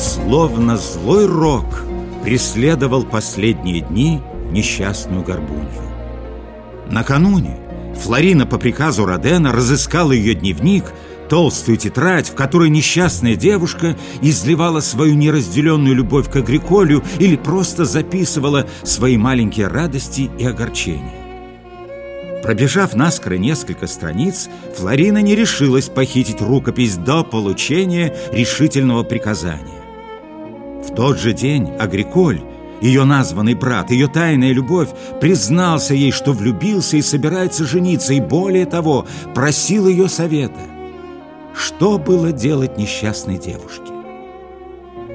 Словно злой рок преследовал последние дни несчастную горбунью. Накануне Флорина по приказу Родена разыскала ее дневник, толстую тетрадь, в которой несчастная девушка изливала свою неразделенную любовь к Агриколю или просто записывала свои маленькие радости и огорчения. Пробежав наскоро несколько страниц, Флорина не решилась похитить рукопись до получения решительного приказания. В тот же день Агриколь, ее названный брат, ее тайная любовь, признался ей, что влюбился и собирается жениться, и более того, просил ее совета. Что было делать несчастной девушке?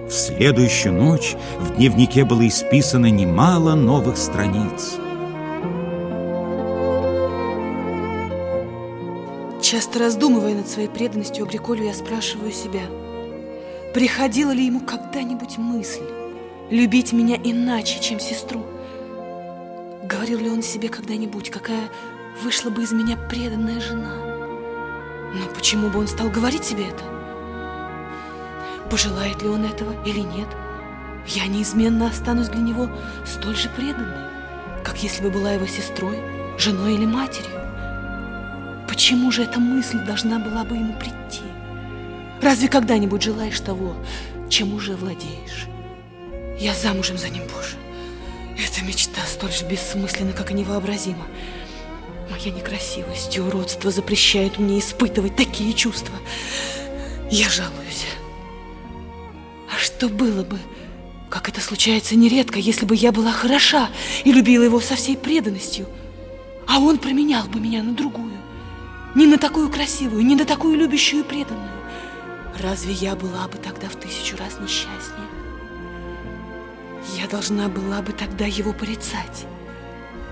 В следующую ночь в дневнике было исписано немало новых страниц – Часто раздумывая над своей преданностью Агриколю, я спрашиваю себя, приходила ли ему когда-нибудь мысль любить меня иначе, чем сестру? Говорил ли он себе когда-нибудь, какая вышла бы из меня преданная жена? Но почему бы он стал говорить себе это? Пожелает ли он этого или нет? Я неизменно останусь для него столь же преданной, как если бы была его сестрой, женой или матерью. Почему же эта мысль должна была бы ему прийти? Разве когда-нибудь желаешь того, чем уже владеешь? Я замужем за ним, Боже. Эта мечта столь же бессмысленна, как и невообразима. Моя некрасивость и уродство запрещают мне испытывать такие чувства. Я жалуюсь. А что было бы, как это случается нередко, если бы я была хороша и любила его со всей преданностью, а он променял бы меня на другую? Не на такую красивую, не на такую любящую и преданную. Разве я была бы тогда в тысячу раз несчастнее? Я должна была бы тогда его порицать.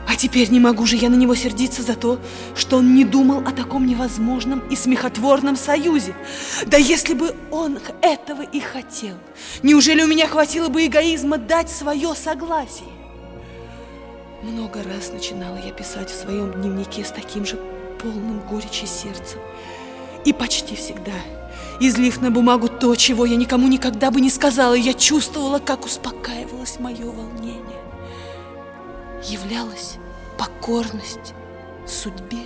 А теперь не могу же я на него сердиться за то, что он не думал о таком невозможном и смехотворном союзе. Да если бы он этого и хотел, неужели у меня хватило бы эгоизма дать свое согласие? Много раз начинала я писать в своем дневнике с таким же полным горечи сердцем. И почти всегда, излив на бумагу то, чего я никому никогда бы не сказала, я чувствовала, как успокаивалось мое волнение. Являлась покорность судьбе.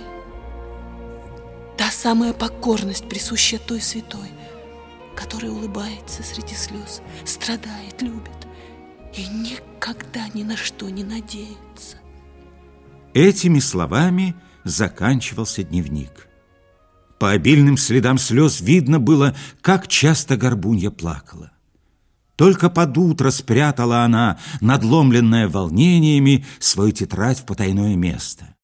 Та самая покорность, присущая той святой, которая улыбается среди слез, страдает, любит и никогда ни на что не надеется. Этими словами – заканчивался дневник. По обильным следам слез видно было, как часто горбунья плакала. Только под утро спрятала она, надломленная волнениями, свою тетрадь в потайное место.